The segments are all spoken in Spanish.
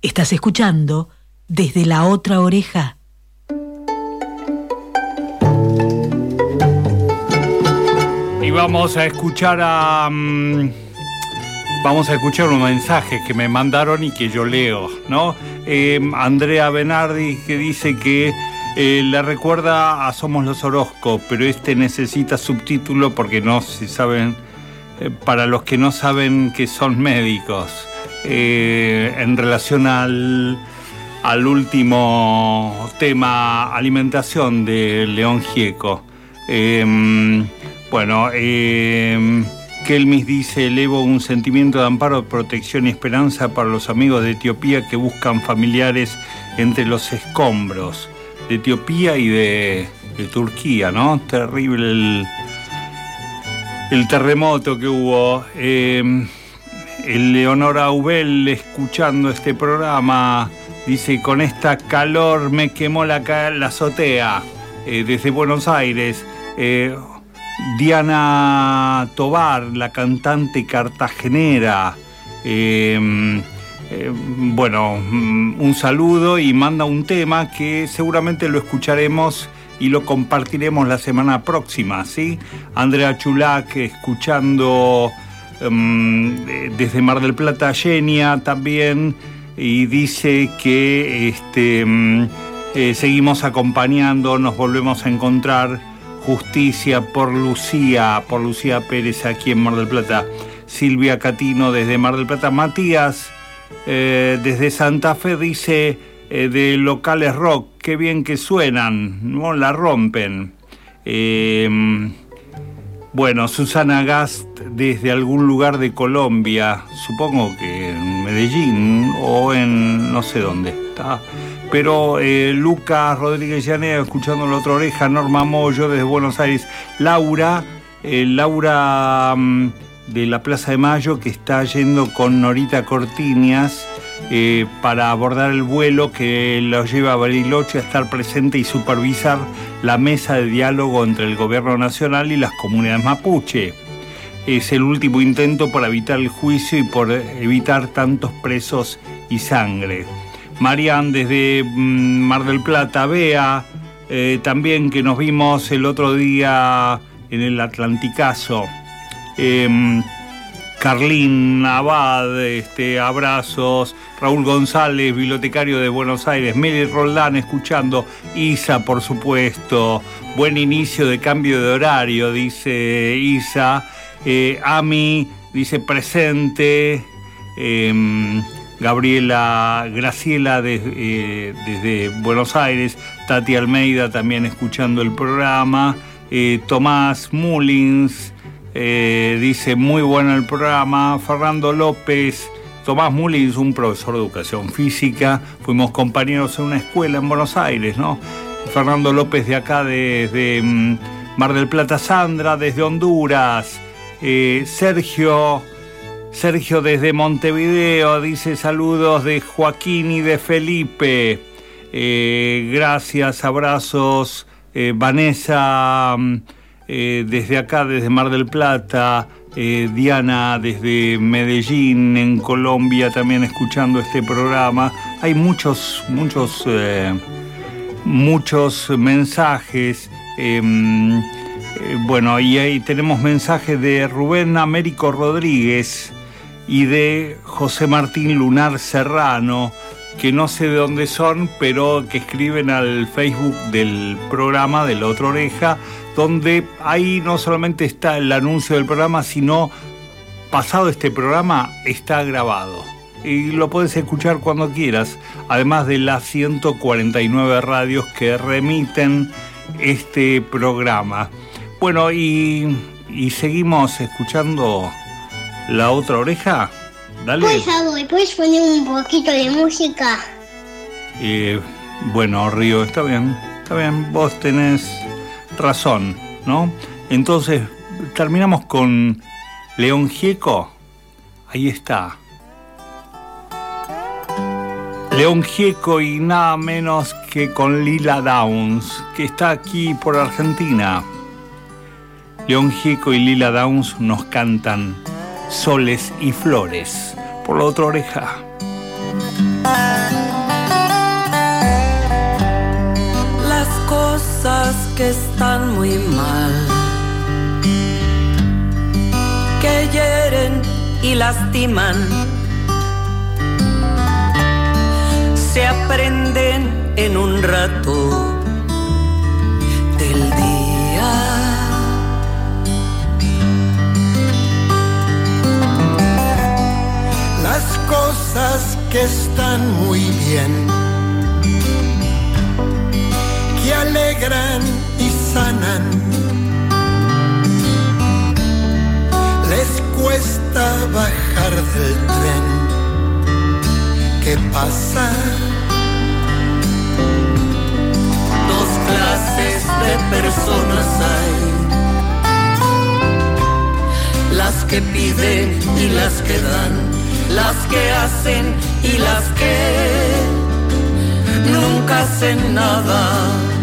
Estás escuchando desde la otra oreja. Y vamos a escuchar a... Mm, vamos a escuchar unos mensajes que me mandaron y que yo leo, ¿no? Eh, Andrea Benardi que dice que eh, le recuerda a Somos los Orozco, pero este necesita subtítulo porque no se saben, eh, para los que no saben que son médicos, en relación al, último tema alimentación de León Gieco. bueno, Kelmis dice, elevo un sentimiento de amparo, protección y esperanza para los amigos de Etiopía que buscan familiares entre los escombros de Etiopía y de, Turquía, ¿no? Terrible el, terremoto que hubo. Eh, el Leonora Ubel, escuchando este programa, dice, con esta calor me quemó la, la azotea eh, desde Buenos Aires. Eh, Diana Tobar, la cantante cartagenera. Em, em, bueno, mm, un saludo y manda un tema que seguramente lo escucharemos y lo compartiremos la semana próxima, ¿sí? Andrea Chulac escuchando em, desde Mar del Plata, Genia también, y dice que este, eh, seguimos acompañando, nos volvemos a encontrar Justicia por Lucía, por Lucía Pérez aquí en Mar del Plata. Silvia Catino desde Mar del Plata. Matías eh, desde Santa Fe dice eh, de locales rock, qué bien que suenan, no la rompen. Bueno, Susana Gast desde algún lugar de Colombia, supongo que en Medellín o en no sé dónde está. Pero eh, Lucas Rodríguez Llanea, escuchando la otra oreja, Norma Moyo desde Buenos Aires, Laura, eh, Laura mm, de la Plaza de Mayo, que está yendo con Norita Cortiñas eh, para abordar el vuelo que los lleva a Bariloche a estar presente y supervisar la mesa de diálogo entre el gobierno nacional y las comunidades mapuche. Es el último intento para evitar el juicio y por evitar tantos presos y sangre. Marian desde mm, Mar del Plata, Bea, eh, también que nos vimos el otro día en el Atlanticazo. Eh, Carlín Abad, este, abrazos, Raúl González, bibliotecario de Buenos Aires, Meli Roldán escuchando, Isa por supuesto, buen inicio de cambio de horario, dice Isa, eh, Ami dice presente, em, Gabriela Graciela eh, desde Buenos Aires, Tati Almeida también escuchando el programa, eh, Tomás Mullins eh, dice muy bueno el programa, Fernando López, Tomás Mullins, un profesor de educación física, fuimos compañeros en una escuela en Buenos Aires, ¿no? Fernando López de acá desde mm, Mar del Plata, Sandra desde Honduras, Sergio... Sergio desde Montevideo dice saludos de Joaquín y de Felipe. Eh, gracias, abrazos. Eh, Vanessa mm, eh, desde acá, desde Mar del Plata. Diana desde Medellín, en Colombia, también escuchando este programa. Hay muchos, muchos, muchos mensajes. Mm, bueno, y ahí tenemos mensajes de Rubén Américo Rodríguez y de José Martín Lunar Serrano, que no sé de dónde son, pero que escriben al Facebook del programa de La Otra Oreja, donde ahí no solamente está el anuncio del programa, sino pasado este programa está grabado. Y lo puedes escuchar cuando quieras, además de las 149 radios que remiten este programa. Bueno, y, y seguimos escuchando la otra oreja. Dale. Por favor, ¿puedes poner un poquito de música? Eh, bueno, Río, está bien, está bien, vos tenés razón, ¿no? Entonces, terminamos con León Gieco. Ahí está. León Gieco y nada menos que con Lila Downs, que está aquí por Argentina. León Gieco y Lila Downs nos cantan soles y flores por la otra oreja. Que están muy mal, que hieren y lastiman, se aprenden en un rato del día. Las cosas que están muy bien que alegran y sanan. Les cuesta bajar del tren que pasa. Dos clases de personas hay. Las que piden y las que dan, las que hacen y las que nunca hacen nada.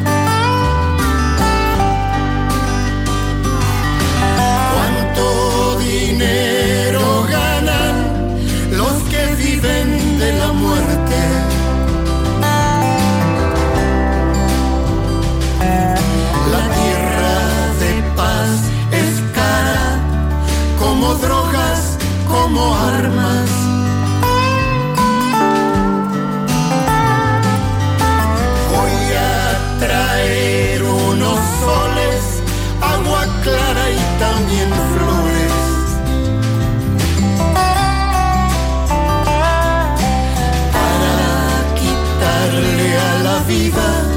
viva.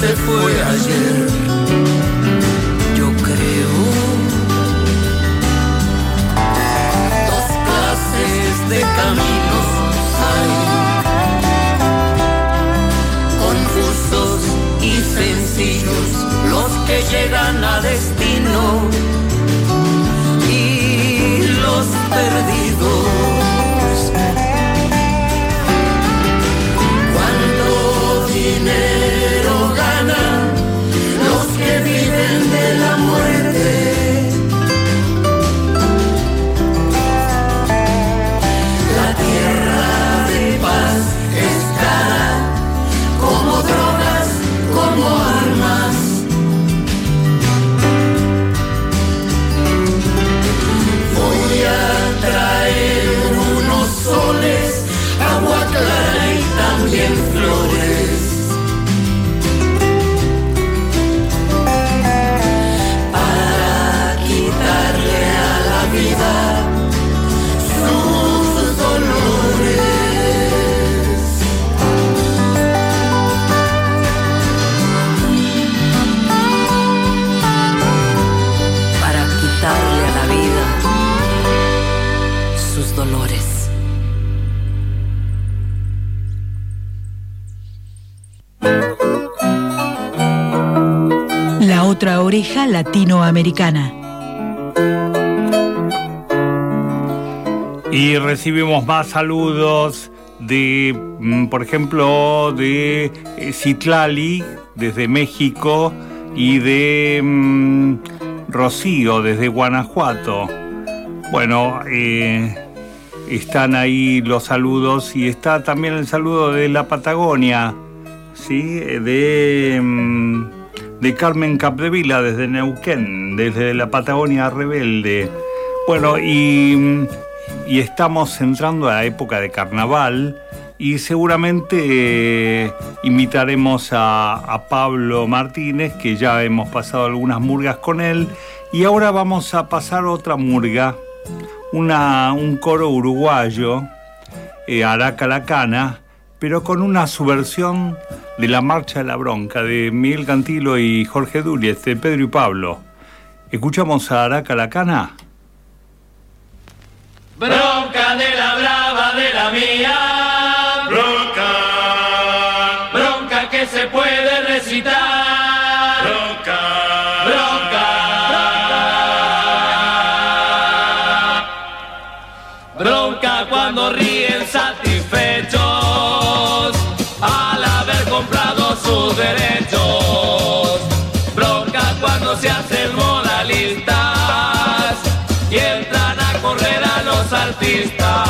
Se fue Y recibimos más saludos de, mm, por ejemplo, de eh, Citlali desde México y de mm, Rocío desde Guanajuato. Bueno, eh, están ahí los saludos y está también el saludo de la Patagonia, ¿sí? de, mm, de Carmen Capdevila desde Neuquén, desde la Patagonia Rebelde. Bueno, y, y estamos entrando a la época de carnaval y seguramente eh, invitaremos a, Pablo Martínez, que ya hemos pasado algunas murgas con él, y ahora vamos a pasar otra murga una, un coro uruguayo, eh, Araca pero con una subversión de la Marcha de la Bronca de Miguel Cantilo y Jorge Dúriez, de Pedro y Pablo. ¿Escuchamos a Araca la Cana? Bronca de la brava de la mía. Bronca, Bronca que se puede recitar. bronca, Bronca. Bronca cuando ríen satisfechos sus derechos. Bronca cuando se hacen modalistas y entran a correr a los artistas.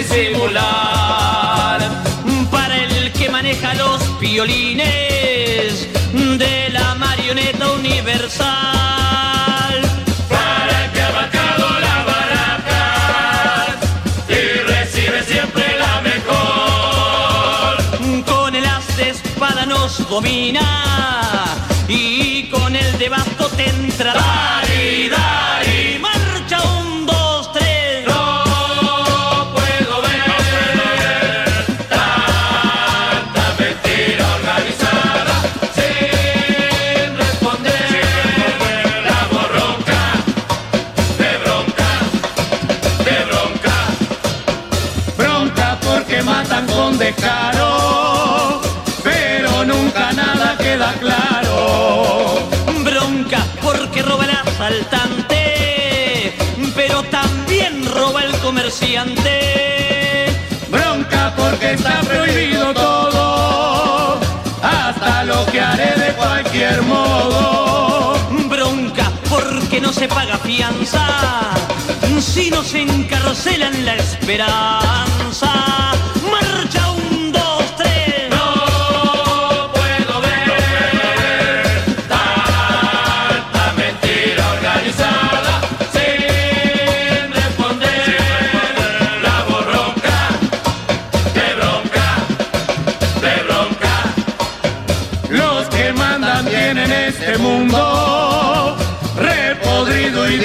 Disimular. Para el que maneja los violines de la marioneta universal. Para el que ha marcado la baraja y recibe siempre la mejor. Con el as de espada nos domina y con el de basto te entrará. Comerciante. Bronca porque está prohibido todo, hasta lo que haré de cualquier modo. Bronca porque no se paga fianza, si nos encarcelan la esperanza.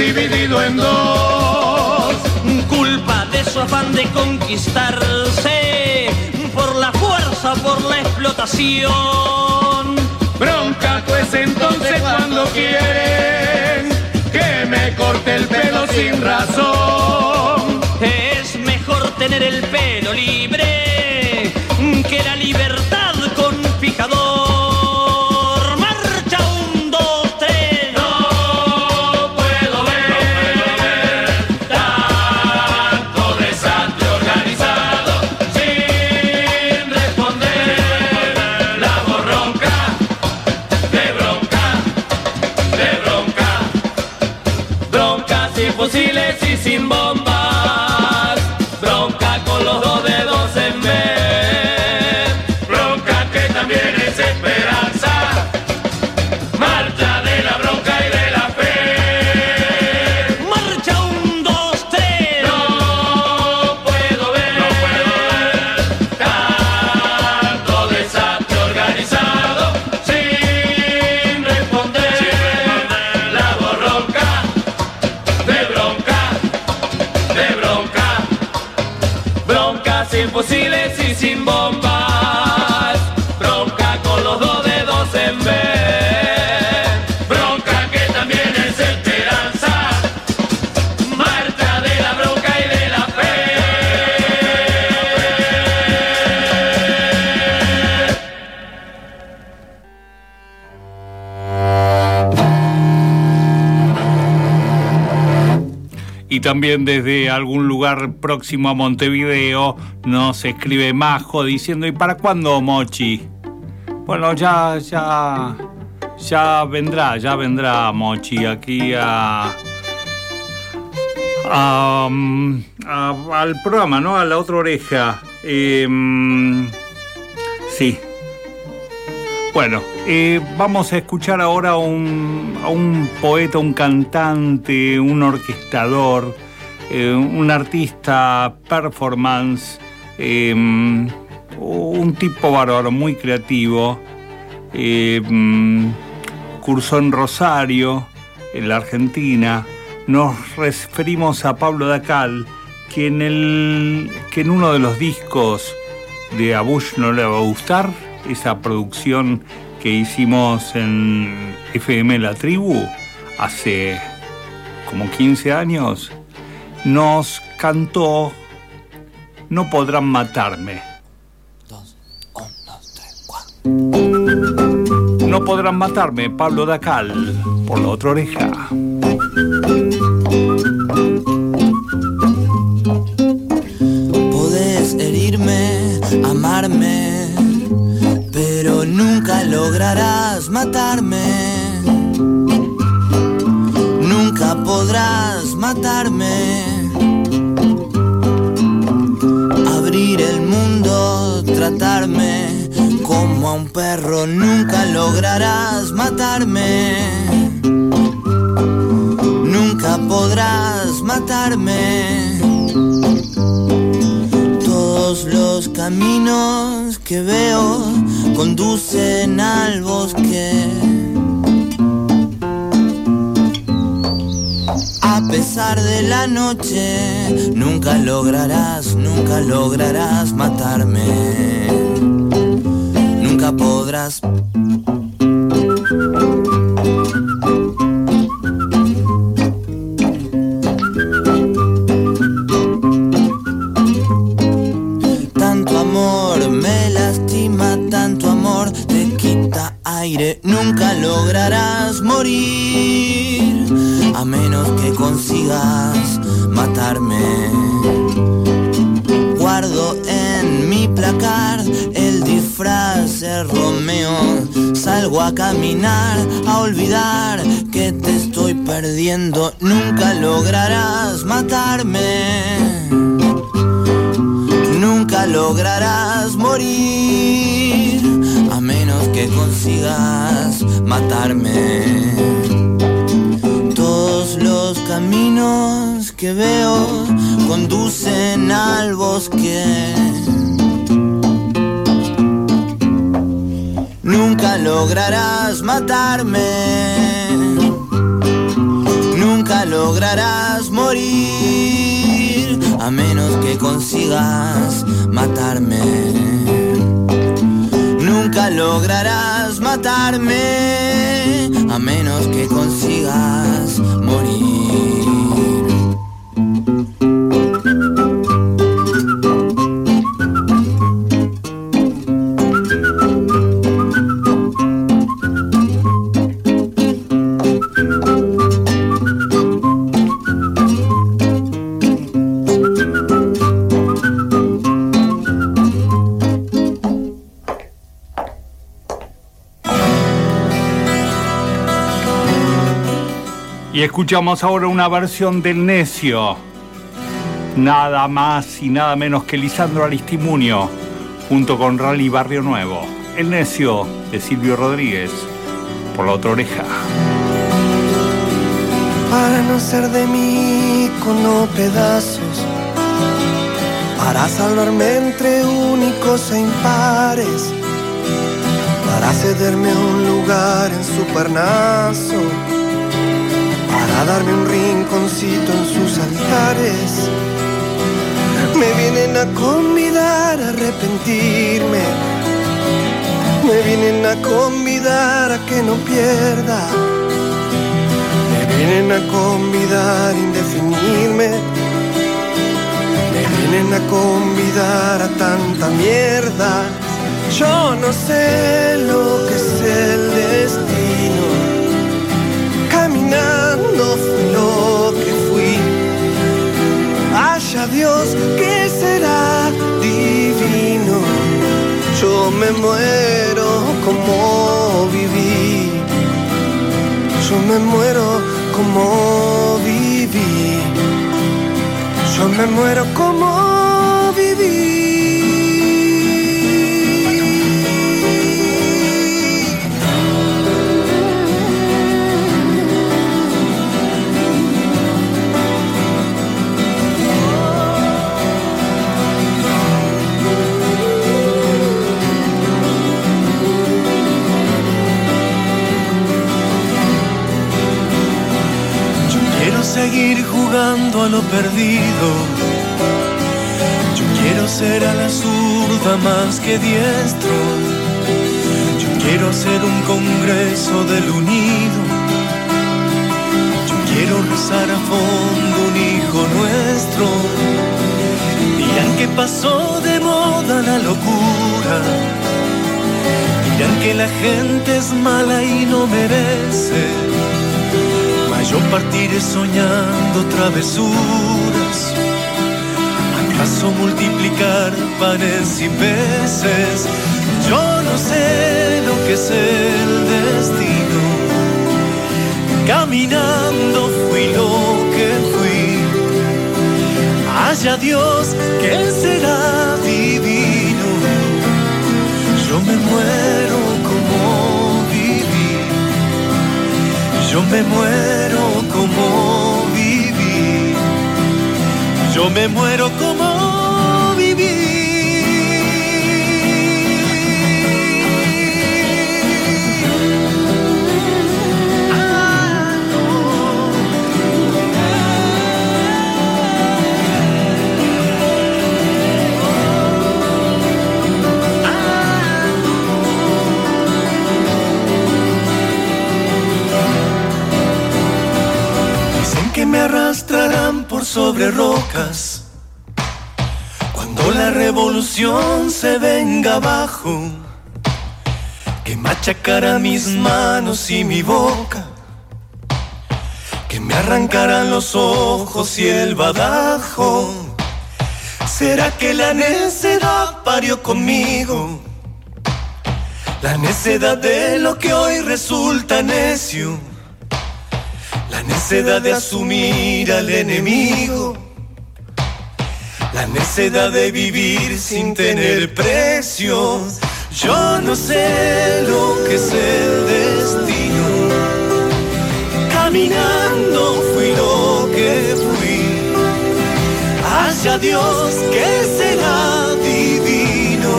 Dividido en dos. Culpa de su afán de conquistarse por la fuerza, por la explotación. Bronca pues entonces cuando quieren que me corte el pelo sin razón. Es mejor tener el pelo libre fusiles y sin también desde algún lugar próximo a Montevideo nos escribe Majo diciendo, ¿y para cuándo Mochi? Bueno, ya, ya, ya vendrá, ya vendrá Mochi aquí a, mm, al programa, ¿no? A la otra oreja. Em, sí. Bueno, eh, vamos a escuchar ahora a un, a un poeta, un cantante, un orquestador, eh, un artista performance, eh, un tipo bárbaro, muy creativo. eh, cursó en Rosario, en la Argentina. Nos referimos a Pablo Dacal, que en, el, que en uno de los discos de A Bush no le va a gustar, esa producción que hicimos en FM La Tribu hace como 15 años, nos cantó No podrán matarme. No podrán matarme, Pablo Dacal, por la otra oreja. Podés herirme, amarme, pero nunca lograrás matarme. Nunca podrás matarme. Como a un perro, nunca lograrás matarme. Nunca podrás matarme. Todos los caminos que veo conducen al bosque. Pesar de la noche, nunca lograrás, nunca lograrás matarme. Nunca podrás Tanto amor me lastima, tanto amor te quita aire. Nunca lograrás morir a menos que consigas matarme. Guardo en mi placar el disfraz de Romeo. Salgo a caminar, a olvidar que te estoy perdiendo. Nunca lograrás matarme. Nunca lograrás morir a menos que consigas matarme. Caminos que veo conducen al bosque. Nunca lograrás matarme. Nunca lograrás morir a menos que consigas matarme. Nunca lograrás matarme a menos que consigas morir. Escuchamos ahora una versión del Necio. Nada más y nada menos que Lisandro Aristimunio, junto con Rally Barrio Nuevo. El Necio de Silvio Rodríguez, por la otra oreja. para no ser de mí con pedazos, para salvarme entre únicos e impares, para cederme un lugar en su parnaso, para darme un rinconcito en sus altares. Me vienen a convidar a arrepentirme. Me vienen a convidar a que no pierda. Me vienen a convidar a indefinirme. Me vienen a convidar a tanta mierda. Yo no sé lo que es el destino. Caminando fui lo que fui. Haya Dios que será divino. Yo me muero como viví. Yo me muero como viví. Yo me muero como a lo perdido. Yo quiero ser a la zurda más que diestro. Yo quiero hacer un congreso del unido. Yo quiero rezar a fondo un hijo nuestro. Dirán que pasó de moda la locura. Dirán que la gente es mala y no merece. Yo partiré soñando travesuras. ¿Acaso multiplicar panes y peces? Yo no sé lo que es el destino. Caminando fui lo que fui. Haya Dios que será divino. Yo me muero como. Yo me muero como viví. Yo me muero como que me arrastrarán por sobre rocas cuando la revolución se venga abajo. Que machacará mis manos y mi boca. Que me arrancarán los ojos y el badajo. ¿Será que la necedad parió conmigo? La necedad de lo que hoy resulta necio. Necedad de asumir al enemigo. La necedad de vivir sin tener precio. Yo no sé lo que es el destino. Caminando fui lo que fui. Haya Dios que será divino.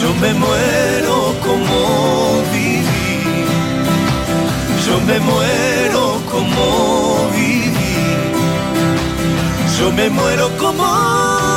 Yo me muero como viví. Yo me muero me muero como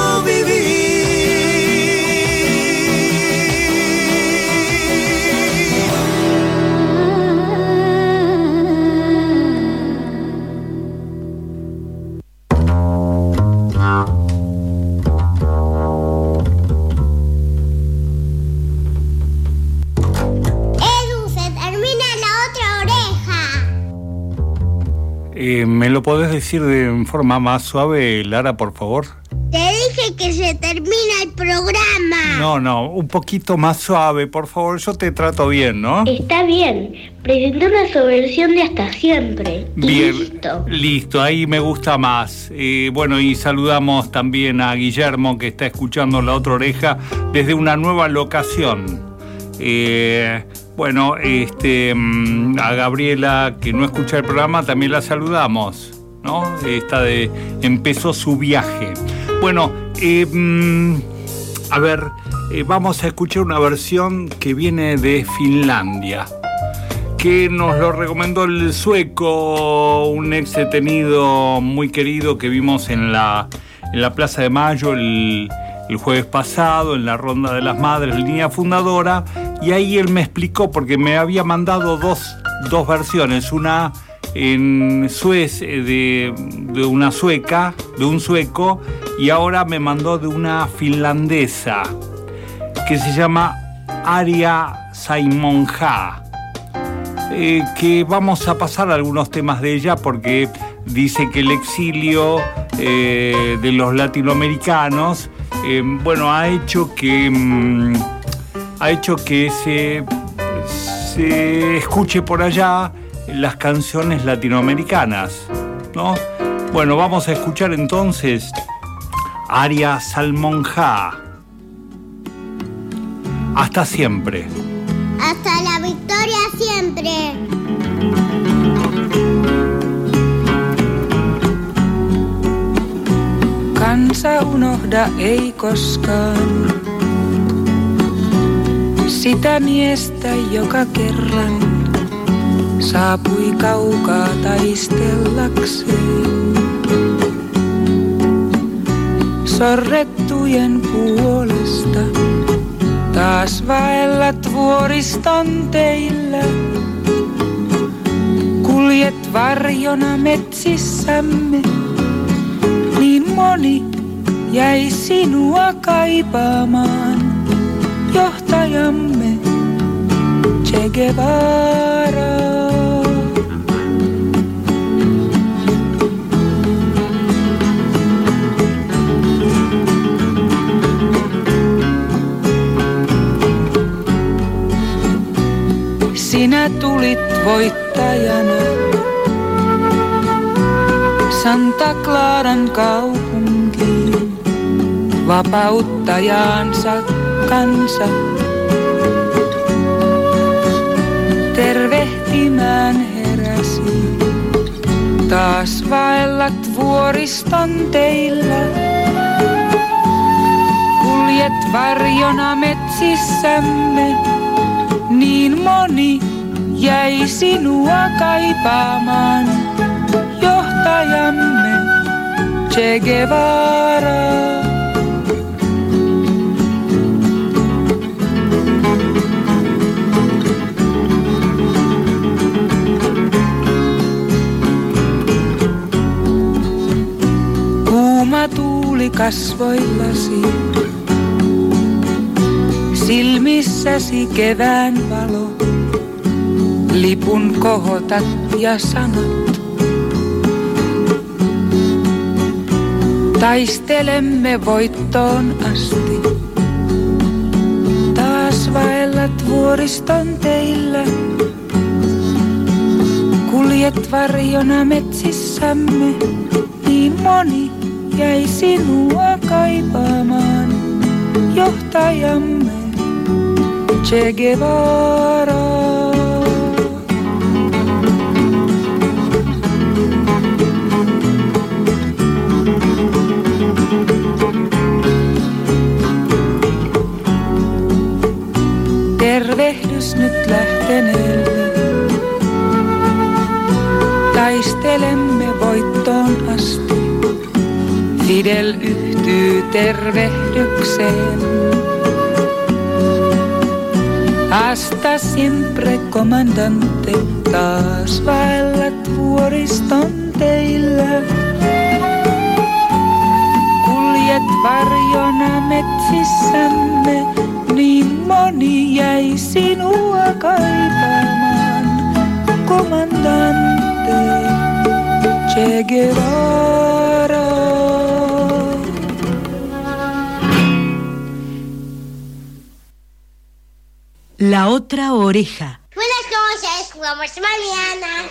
¿Me lo podés decir de forma más suave, Lara, por favor? Te dije que se termina el programa. No, no, un poquito más suave, por favor. Yo te trato bien, ¿no? Está bien. Presenté una subversión de hasta siempre. Bien, listo. listo, ahí me gusta más. Eh, bueno, y saludamos también a Guillermo que está escuchando la otra oreja desde una nueva locación. Eh, bueno, este, mm, a Gabriela que no escucha el programa también la saludamos, ¿no? Esta de empezó su viaje. Bueno, eh, mm, a ver, eh, vamos a escuchar una versión que viene de Finlandia. que nos lo recomendó el sueco, un ex detenido muy querido que vimos en la, en la Plaza de Mayo el, el jueves pasado, en la Ronda de las Madres, línea fundadora, y ahí él me explicó, porque me había mandado dos, dos versiones, una en Suez eh, de, de, una sueca, de un sueco, y ahora me mandó de una finlandesa que se llama Aria Saimonja. Eh, que vamos a pasar algunos temas de ella porque dice que el exilio eh, de los latinoamericanos, eh, bueno, ha hecho que mm, ha hecho que se, se escuche por allá las canciones latinoamericanas, ¿no? Bueno, vamos a escuchar entonces Aria Salmonja. Hasta siempre. Hasta la victoria siempre. Kansa unohda ei koskaan sitä miestä, joka kerran saapui kaukaa taistellakseen. Sorrettujen puolesta taas vaellat vuoriston teillä. Kuljet varjona metsissämme, niin moni jäi sinua kaipaamaan. Johtajamme Che Guevara. Sinä tulit voittajana Santa Claran kaupunkiin vapauttajaansa kansa Taas vaellat vuoriston teillä, kuljet varjona metsissämme, niin moni jäi sinua kaipaamaan, johtajamme Che Guevara. Tuuli kasvoillasi, silmissäsi kevään valo. Lipun kohotat ja sanot. Taistelemme voittoon asti. Taas vaellat vuoriston teillä. Kuljet varjona metsissämme, niin moni jäi sinua kaipaamaan. Johtajamme Che Guevara. Tervehdykseen. Hasta siempre, comandante, taas vaellat vuoriston teillä. Kuljet varjona metsissämme, niin moni jäi sinua kaipaamaan. Comandante Che Guevara. Otra oreja. Buenas noches, jugamos mañana.